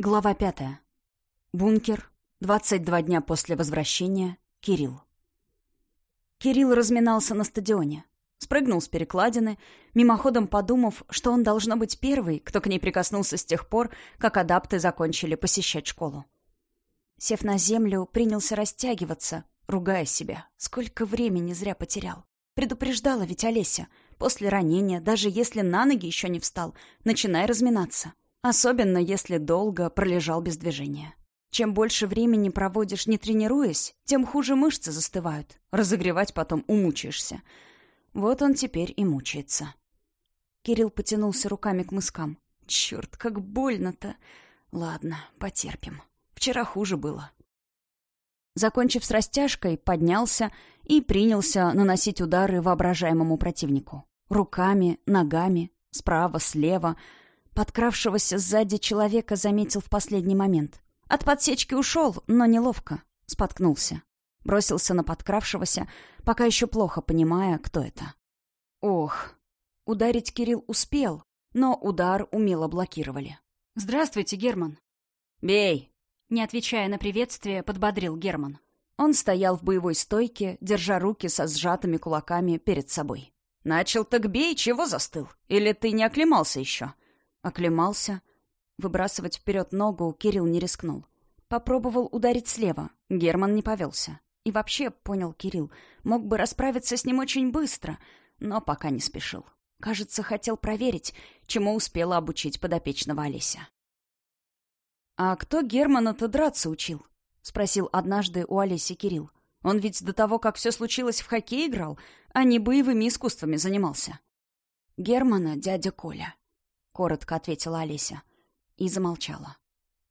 Глава пятая. Бункер. 22 дня после возвращения. Кирилл. Кирилл разминался на стадионе. Спрыгнул с перекладины, мимоходом подумав, что он должно быть первый, кто к ней прикоснулся с тех пор, как адапты закончили посещать школу. Сев на землю, принялся растягиваться, ругая себя. Сколько времени зря потерял. Предупреждала ведь Олеся. После ранения, даже если на ноги еще не встал, начинай разминаться. Особенно, если долго пролежал без движения. Чем больше времени проводишь, не тренируясь, тем хуже мышцы застывают. Разогревать потом умучаешься. Вот он теперь и мучается. Кирилл потянулся руками к мыскам. Черт, как больно-то. Ладно, потерпим. Вчера хуже было. Закончив с растяжкой, поднялся и принялся наносить удары воображаемому противнику. Руками, ногами, справа, слева — Подкравшегося сзади человека заметил в последний момент. От подсечки ушел, но неловко. Споткнулся. Бросился на подкравшегося, пока еще плохо понимая, кто это. Ох. Ударить Кирилл успел, но удар умело блокировали. «Здравствуйте, Герман». «Бей!» Не отвечая на приветствие, подбодрил Герман. Он стоял в боевой стойке, держа руки со сжатыми кулаками перед собой. «Начал так бей, чего застыл? Или ты не оклемался еще?» Оклемался. Выбрасывать вперед ногу Кирилл не рискнул. Попробовал ударить слева. Герман не повелся. И вообще, понял Кирилл, мог бы расправиться с ним очень быстро, но пока не спешил. Кажется, хотел проверить, чему успела обучить подопечного Олеся. «А кто Германа-то драться учил?» — спросил однажды у Олеси Кирилл. «Он ведь до того, как все случилось, в хоккей играл, а не боевыми искусствами занимался». «Германа дядя Коля», коротко ответила Олеся. И замолчала.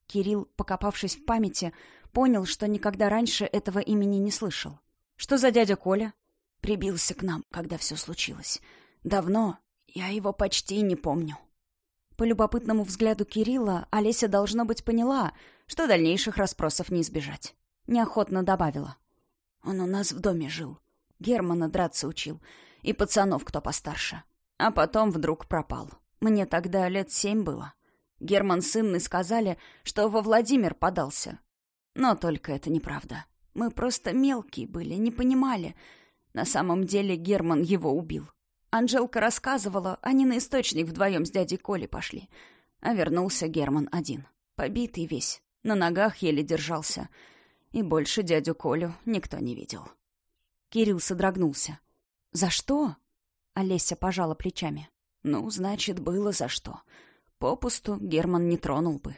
Кирилл, покопавшись в памяти, понял, что никогда раньше этого имени не слышал. «Что за дядя Коля?» Прибился к нам, когда все случилось. Давно. Я его почти не помню. По любопытному взгляду Кирилла Олеся, должно быть, поняла, что дальнейших расспросов не избежать. Неохотно добавила. «Он у нас в доме жил. Германа драться учил. И пацанов кто постарше. А потом вдруг пропал. Мне тогда лет семь было. Герман с Инной сказали, что во Владимир подался. Но только это неправда. Мы просто мелкие были, не понимали. На самом деле Герман его убил. Анжелка рассказывала, они на источник вдвоем с дядей Колей пошли. А вернулся Герман один. Побитый весь, на ногах еле держался. И больше дядю Колю никто не видел. Кирилл содрогнулся. «За что?» Олеся пожала плечами. Ну, значит, было за что. Попусту Герман не тронул бы.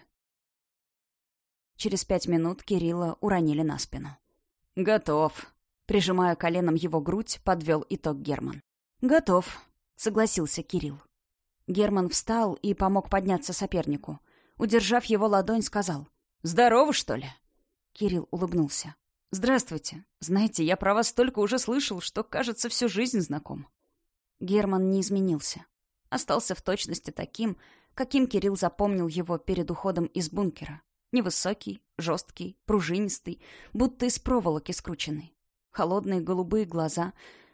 Через пять минут Кирилла уронили на спину. «Готов», — прижимая коленом его грудь, подвел итог Герман. «Готов», — согласился Кирилл. Герман встал и помог подняться сопернику. Удержав его ладонь, сказал. «Здорово, что ли?» Кирилл улыбнулся. «Здравствуйте. Знаете, я про вас столько уже слышал, что, кажется, всю жизнь знаком». Герман не изменился остался в точности таким, каким Кирилл запомнил его перед уходом из бункера. Невысокий, жесткий, пружинистый, будто из проволоки скрученный. Холодные голубые глаза,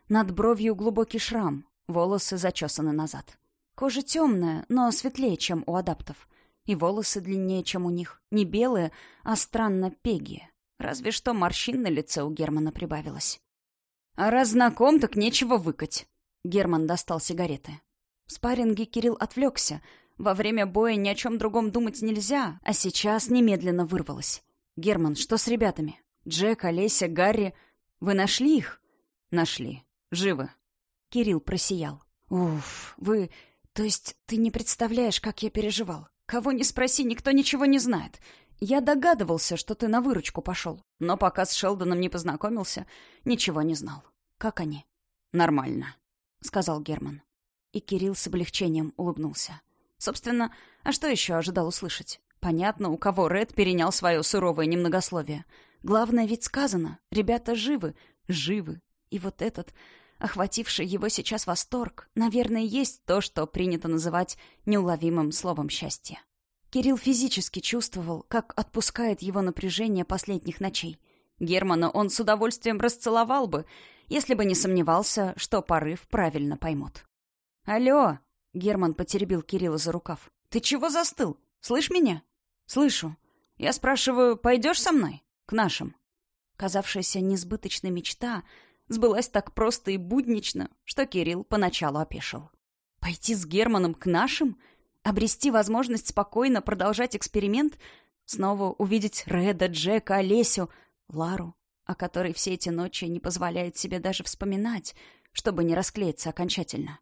над бровью глубокий шрам, волосы зачесаны назад. Кожа темная, но светлее, чем у адаптов. И волосы длиннее, чем у них. Не белые, а странно пегие. Разве что морщин на лице у Германа прибавилось. «А раз знаком, так нечего выкать». Герман достал сигареты. В спарринге Кирилл отвлекся. Во время боя ни о чем другом думать нельзя, а сейчас немедленно вырвалось. «Герман, что с ребятами? Джек, Олеся, Гарри. Вы нашли их?» «Нашли. Живы». Кирилл просиял. «Уф, вы... То есть ты не представляешь, как я переживал. Кого не спроси, никто ничего не знает. Я догадывался, что ты на выручку пошел, но пока с Шелдоном не познакомился, ничего не знал. Как они?» «Нормально», — сказал Герман. И Кирилл с облегчением улыбнулся. Собственно, а что еще ожидал услышать? Понятно, у кого Ред перенял свое суровое немногословие. Главное ведь сказано. Ребята живы. Живы. И вот этот, охвативший его сейчас восторг, наверное, есть то, что принято называть неуловимым словом счастья. Кирилл физически чувствовал, как отпускает его напряжение последних ночей. Германа он с удовольствием расцеловал бы, если бы не сомневался, что порыв правильно поймут. «Алло!» — Герман потеребил Кирилла за рукав. «Ты чего застыл? Слышь меня?» «Слышу. Я спрашиваю, пойдешь со мной? К нашим?» Казавшаяся несбыточной мечта сбылась так просто и буднично, что Кирилл поначалу опешил. Пойти с Германом к нашим? Обрести возможность спокойно продолжать эксперимент? Снова увидеть Реда, Джека, Олесю, Лару, о которой все эти ночи не позволяет себе даже вспоминать, чтобы не расклеиться окончательно.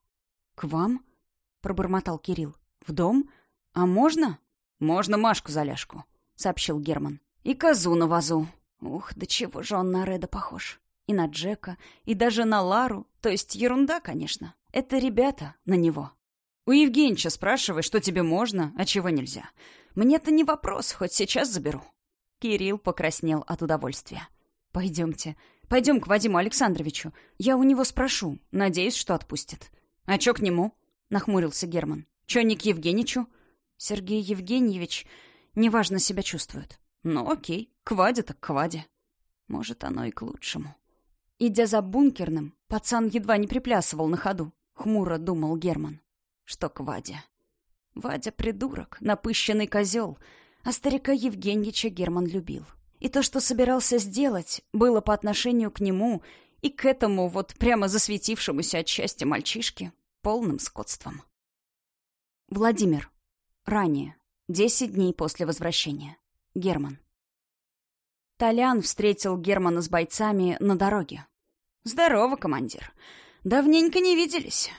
«К вам?» — пробормотал Кирилл. «В дом? А можно?» «Можно Машку за ляжку», — сообщил Герман. «И козу на вазу». Ух, да чего же он на Реда похож. И на Джека, и даже на Лару. То есть ерунда, конечно. Это ребята на него. У Евгеньевича спрашивай, что тебе можно, а чего нельзя. Мне-то не вопрос, хоть сейчас заберу. Кирилл покраснел от удовольствия. «Пойдемте. Пойдем к Вадиму Александровичу. Я у него спрошу. Надеюсь, что отпустит». «А чё к нему?» — нахмурился Герман. «Чё не к Евгеньевичу?» «Сергей Евгеньевич неважно себя чувствует». «Ну, окей. К Ваде так к Ваде». Может, оно и к лучшему. Идя за бункерным, пацан едва не приплясывал на ходу. Хмуро думал Герман. Что к Ваде? Вадя — придурок, напыщенный козел, а старика Евгеньевича Герман любил. И то, что собирался сделать, было по отношению к нему и к этому вот прямо засветившемуся от счастья мальчишке полным скотством. Владимир. Ранее. Десять дней после возвращения. Герман. Толян встретил Германа с бойцами на дороге. «Здорово, командир. Давненько не виделись».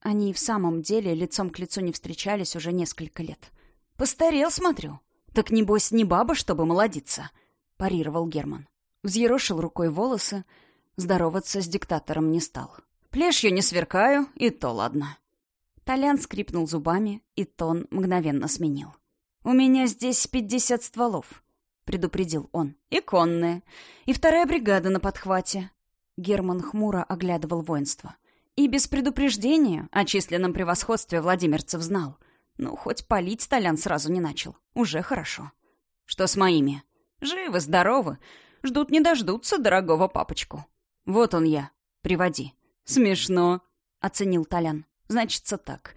Они в самом деле лицом к лицу не встречались уже несколько лет. «Постарел, смотрю. Так небось не баба, чтобы молодиться», — парировал Герман. Взъерошил рукой волосы, здороваться с диктатором не стал. «Плешью не сверкаю, и то ладно». Толян скрипнул зубами, и тон мгновенно сменил. «У меня здесь пятьдесят стволов», — предупредил он. «И конные. И вторая бригада на подхвате. Герман хмуро оглядывал воинство. И без предупреждения о численном превосходстве Владимирцев знал. Ну, хоть палить Толян сразу не начал. Уже хорошо. Что с моими? Живы, здоровы. Ждут не дождутся дорогого папочку. Вот он я. Приводи. Смешно, — оценил Толян. Значится так.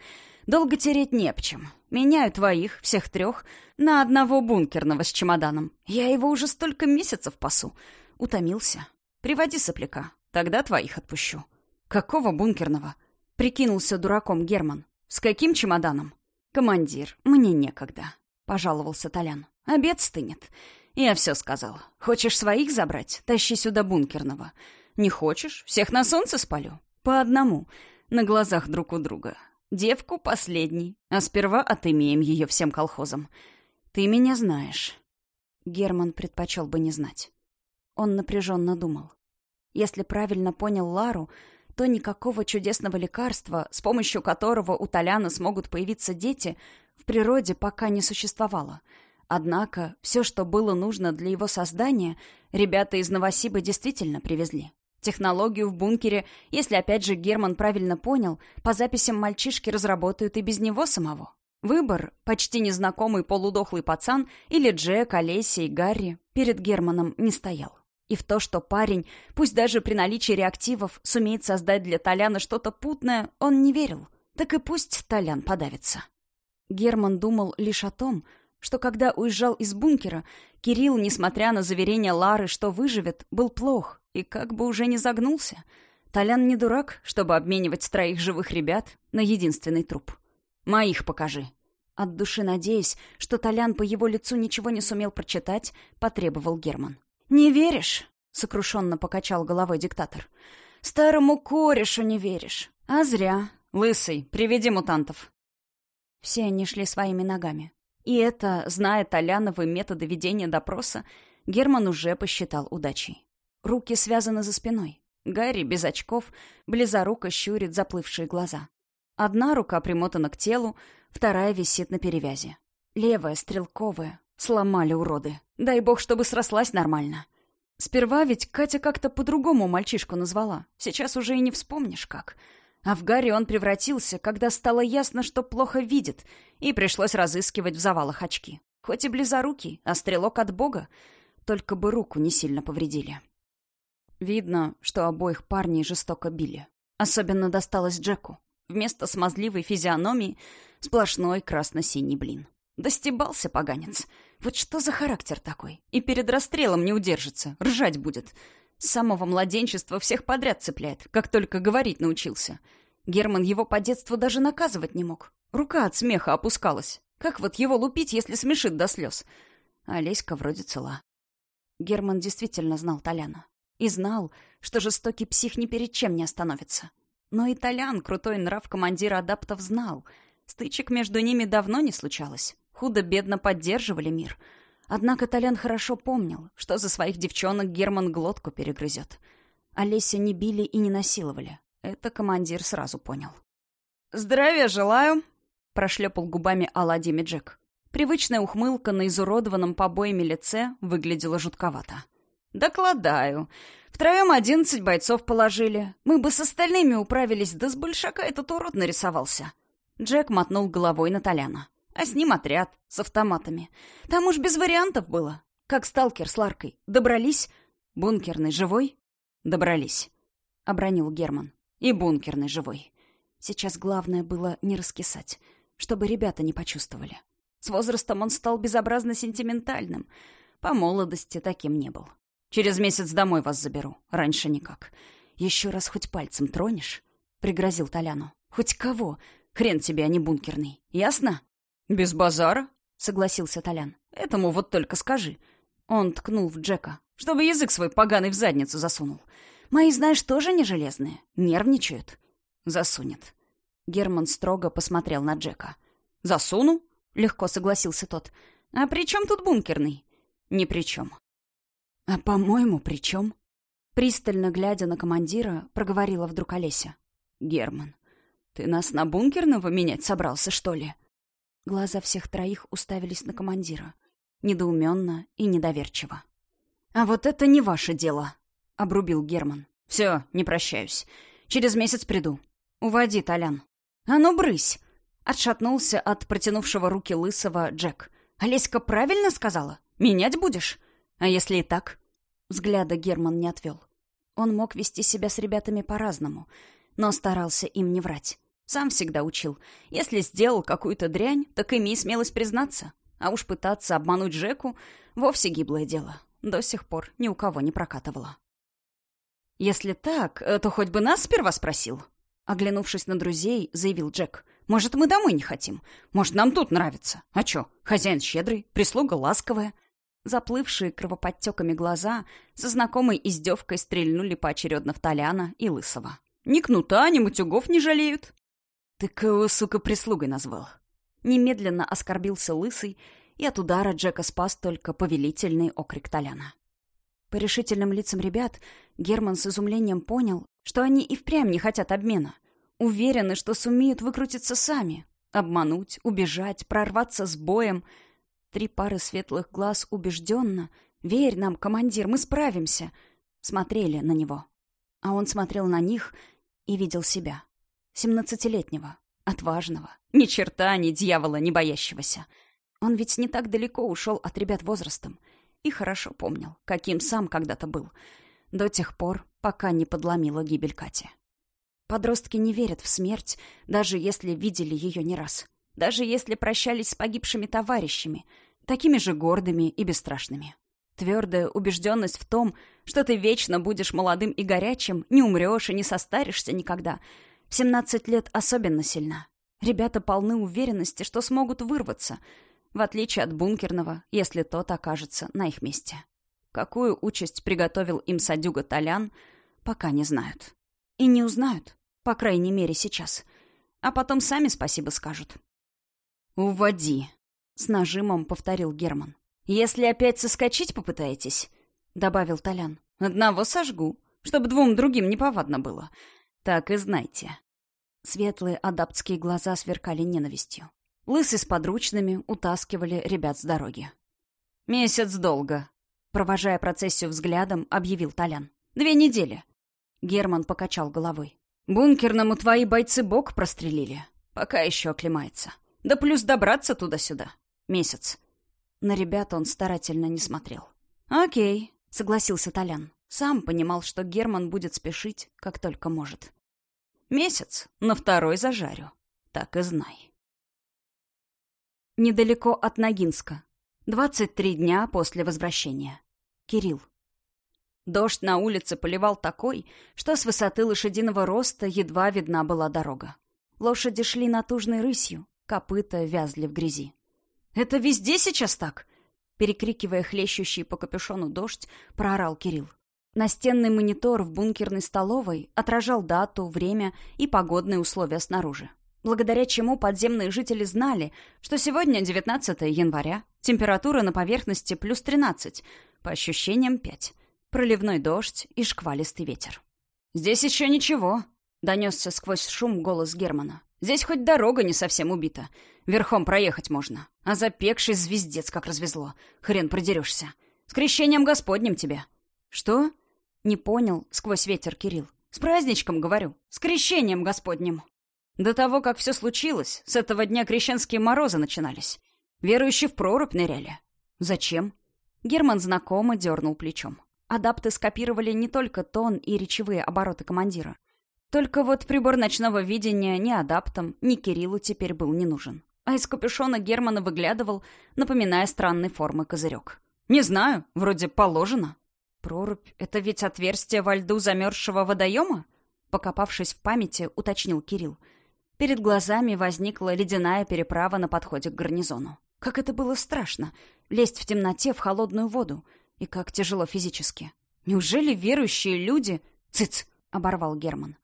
Долго тереть не об чем. Меняю твоих, всех трех, на одного бункерного с чемоданом. Я его уже столько месяцев пасу. Утомился. Приводи сопляка, тогда твоих отпущу. Какого бункерного? Прикинулся дураком Герман. С каким чемоданом? Командир, мне некогда, пожаловался Толян. Обед стынет. Я все сказал. Хочешь своих забрать? Тащи сюда бункерного. Не хочешь? Всех на солнце спалю. По одному. На глазах друг у друга. Девку последний. А сперва отымеем ее всем колхозам. Ты меня знаешь. Герман предпочел бы не знать. Он напряженно думал. Если правильно понял Лару, то никакого чудесного лекарства, с помощью которого у Толяна смогут появиться дети, в природе пока не существовало. Однако все, что было нужно для его создания, ребята из Новосиба действительно привезли. Технологию в бункере, если опять же Герман правильно понял, по записям мальчишки разработают и без него самого. Выбор, почти незнакомый полудохлый пацан или Джек, Олеся и Гарри, перед Германом не стоял. И в то, что парень, пусть даже при наличии реактивов, сумеет создать для Толяна что-то путное, он не верил. Так и пусть Толян подавится. Герман думал лишь о том, что когда уезжал из бункера, Кирилл, несмотря на заверение Лары, что выживет, был плох и как бы уже не загнулся. Толян не дурак, чтобы обменивать троих живых ребят на единственный труп. «Моих покажи». От души надеясь, что Толян по его лицу ничего не сумел прочитать, потребовал Герман. «Не веришь?» — сокрушенно покачал головой диктатор. «Старому корешу не веришь. А зря. Лысый, приведи мутантов». Все они шли своими ногами. И это, зная Толяновы методы ведения допроса, Герман уже посчитал удачей. Руки связаны за спиной. Гарри без очков, близоруко щурит заплывшие глаза. Одна рука примотана к телу, вторая висит на перевязи. Левая, стрелковая, Сломали уроды. Дай бог, чтобы срослась нормально. Сперва ведь Катя как-то по-другому мальчишку назвала. Сейчас уже и не вспомнишь как. А в Гарри он превратился, когда стало ясно, что плохо видит, и пришлось разыскивать в завалах очки. Хоть и близорукий, а стрелок от бога, только бы руку не сильно повредили. Видно, что обоих парней жестоко били. Особенно досталось Джеку. Вместо смазливой физиономии сплошной красно-синий блин. Достебался поганец. Вот что за характер такой? И перед расстрелом не удержится, ржать будет. С самого младенчества всех подряд цепляет, как только говорить научился. Герман его по детству даже наказывать не мог. Рука от смеха опускалась. Как вот его лупить, если смешит до слез? А Леська вроде цела. Герман действительно знал Толяна. И знал, что жестокий псих ни перед чем не остановится. Но и Толян, крутой нрав командира адаптов, знал. Стычек между ними давно не случалось. Худо-бедно поддерживали мир. Однако Толян хорошо помнил, что за своих девчонок Герман глотку перегрызет. Олеся не били и не насиловали. Это командир сразу понял. «Здравия желаю!» — прошлепал губами Аладдими Джек. Привычная ухмылка на изуродованном побоями лице выглядела жутковато. «Докладаю. Втроем одиннадцать бойцов положили. Мы бы с остальными управились, да с большака этот урод нарисовался». Джек мотнул головой на Толяна. А с ним отряд, с автоматами. Там уж без вариантов было. Как сталкер с Ларкой. Добрались? Бункерный живой? Добрались. Обронил Герман. И бункерный живой. Сейчас главное было не раскисать, чтобы ребята не почувствовали. С возрастом он стал безобразно сентиментальным. По молодости таким не был. Через месяц домой вас заберу. Раньше никак. Еще раз хоть пальцем тронешь? Пригрозил Толяну. Хоть кого? Хрен тебе, а не бункерный. Ясно? Без базара, согласился Толян. Этому вот только скажи. Он ткнул в Джека. Чтобы язык свой поганый в задницу засунул. Мои, знаешь, тоже не железные. Нервничают. Засунет. Герман строго посмотрел на Джека. «Засуну?» — легко согласился тот. «А при чем тут бункерный?» «Ни при чем. «А, по-моему, при чем?» Пристально глядя на командира, проговорила вдруг Олеся. «Герман, ты нас на бункерного менять собрался, что ли?» Глаза всех троих уставились на командира. Недоуменно и недоверчиво. «А вот это не ваше дело», — обрубил Герман. «Все, не прощаюсь. Через месяц приду. Уводи, Толян». «А ну, брысь!» — отшатнулся от протянувшего руки лысого Джек. «Олеська правильно сказала? Менять будешь? А если и так?» Взгляда Герман не отвел. Он мог вести себя с ребятами по-разному, но старался им не врать. Сам всегда учил. Если сделал какую-то дрянь, так имей смелость признаться. А уж пытаться обмануть Джеку — вовсе гиблое дело. До сих пор ни у кого не прокатывало. «Если так, э, то хоть бы нас сперва спросил», — оглянувшись на друзей, заявил Джек. «Может, мы домой не хотим? Может, нам тут нравится? А чё, хозяин щедрый, прислуга ласковая». Заплывшие кровоподтеками глаза со знакомой издевкой стрельнули поочередно в Толяна и Лысого. «Ни кнута, ни матюгов не жалеют». «Ты кого, сука, прислугой назвал?» Немедленно оскорбился Лысый, и от удара Джека спас только повелительный окрик Толяна. По решительным лицам ребят Герман с изумлением понял, что они и впрямь не хотят обмена. Уверены, что сумеют выкрутиться сами. Обмануть, убежать, прорваться с боем. Три пары светлых глаз убежденно «Верь нам, командир, мы справимся!» смотрели на него. А он смотрел на них и видел себя. Семнадцатилетнего, отважного, ни черта, ни дьявола, не боящегося. Он ведь не так далеко ушел от ребят возрастом и хорошо помнил, каким сам когда-то был, до тех пор, пока не подломила гибель Кати. Подростки не верят в смерть, даже если видели ее не раз. Даже если прощались с погибшими товарищами, такими же гордыми и бесстрашными. Твердая убежденность в том, что ты вечно будешь молодым и горячим, не умрешь и не состаришься никогда — в 17 лет особенно сильна. Ребята полны уверенности, что смогут вырваться, в отличие от бункерного, если тот окажется на их месте. Какую участь приготовил им садюга Толян, пока не знают. И не узнают, по крайней мере сейчас. А потом сами спасибо скажут. «Уводи», — с нажимом повторил Герман. «Если опять соскочить попытаетесь», — добавил Толян, — «одного сожгу, чтобы двум другим неповадно было. Так и знайте. Светлые адаптские глаза сверкали ненавистью. Лысы с подручными утаскивали ребят с дороги. «Месяц долго», — провожая процессию взглядом, объявил Толян. «Две недели». Герман покачал головой. «Бункерному твои бойцы бок прострелили. Пока еще оклемается. Да плюс добраться туда-сюда. Месяц». На ребят он старательно не смотрел. «Окей», — согласился Толян. Сам понимал, что Герман будет спешить, как только может. Месяц, на второй зажарю. Так и знай. Недалеко от Ногинска. 23 дня после возвращения. Кирилл. Дождь на улице поливал такой, что с высоты лошадиного роста едва видна была дорога. Лошади шли натужной рысью, копыта вязли в грязи. «Это везде сейчас так?» Перекрикивая хлещущий по капюшону дождь, проорал Кирилл. Настенный монитор в бункерной столовой отражал дату, время и погодные условия снаружи благодаря чему подземные жители знали, что сегодня 19 января, температура на поверхности плюс 13, по ощущениям 5, проливной дождь и шквалистый ветер. «Здесь еще ничего», — донесся сквозь шум голос Германа. «Здесь хоть дорога не совсем убита. Верхом проехать можно. А запекший звездец как развезло. Хрен продерешься. С крещением Господним тебе». «Что?» — не понял сквозь ветер Кирилл. «С праздничком, говорю. С крещением Господним». До того, как все случилось, с этого дня крещенские морозы начинались. Верующие в прорубь ныряли. Зачем? Герман знакомо дернул плечом. Адапты скопировали не только тон и речевые обороты командира. Только вот прибор ночного видения ни адаптам, ни Кириллу теперь был не нужен. А из капюшона Германа выглядывал, напоминая странной формы козырек. «Не знаю, вроде положено». «Прорубь — это ведь отверстие во льду замерзшего водоема?» Покопавшись в памяти, уточнил Кирилл. Перед глазами возникла ледяная переправа на подходе к гарнизону. Как это было страшно — лезть в темноте в холодную воду. И как тяжело физически. Неужели верующие люди... Цыц! — оборвал Герман.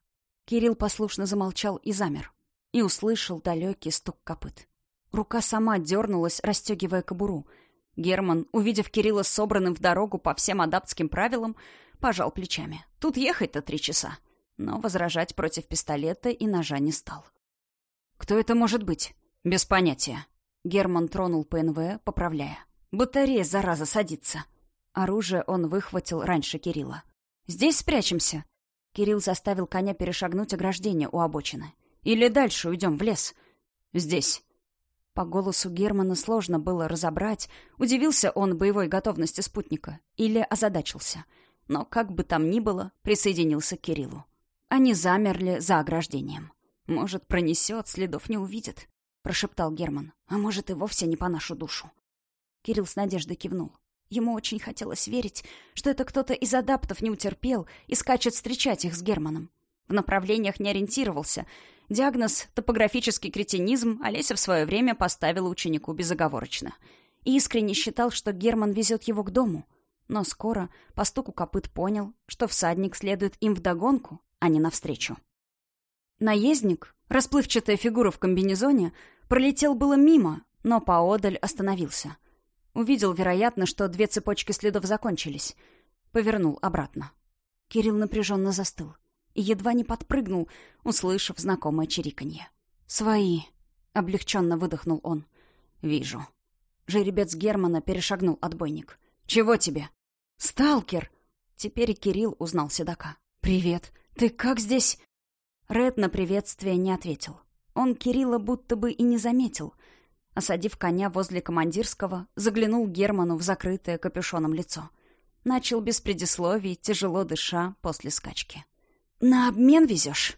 Кирилл послушно замолчал и замер. И услышал далекий стук копыт. Рука сама дернулась, расстегивая кобуру. Герман, увидев Кирилла собранным в дорогу по всем адаптским правилам, пожал плечами. Тут ехать-то три часа. Но возражать против пистолета и ножа не стал. — «Кто это может быть?» «Без понятия». Герман тронул ПНВ, поправляя. «Батарея, зараза, садится». Оружие он выхватил раньше Кирилла. «Здесь спрячемся». Кирилл заставил коня перешагнуть ограждение у обочины. «Или дальше уйдем в лес». «Здесь». По голосу Германа сложно было разобрать, удивился он боевой готовности спутника или озадачился. Но как бы там ни было, присоединился к Кириллу. Они замерли за ограждением. «Может, пронесет, следов не увидит», — прошептал Герман. «А может, и вовсе не по нашу душу». Кирилл с надеждой кивнул. Ему очень хотелось верить, что это кто-то из адаптов не утерпел и скачет встречать их с Германом. В направлениях не ориентировался. Диагноз «топографический кретинизм» Олеся в свое время поставила ученику безоговорочно. И искренне считал, что Герман везет его к дому. Но скоро по стуку копыт понял, что всадник следует им вдогонку, а не навстречу. Наездник, расплывчатая фигура в комбинезоне, пролетел было мимо, но поодаль остановился. Увидел, вероятно, что две цепочки следов закончились. Повернул обратно. Кирилл напряженно застыл и едва не подпрыгнул, услышав знакомое чириканье. «Свои!» — облегченно выдохнул он. «Вижу». Жеребец Германа перешагнул отбойник. «Чего тебе?» «Сталкер!» Теперь Кирилл узнал седока. «Привет! Ты как здесь?» Ред на приветствие не ответил. Он Кирилла будто бы и не заметил. Осадив коня возле командирского, заглянул Герману в закрытое капюшоном лицо. Начал без предисловий, тяжело дыша, после скачки. «На обмен везешь?»